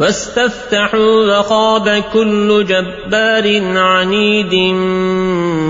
وَاسْتَفْتَحُوا وَخَابَ كُلُّ جَبَّارٍ عَنِيدٍ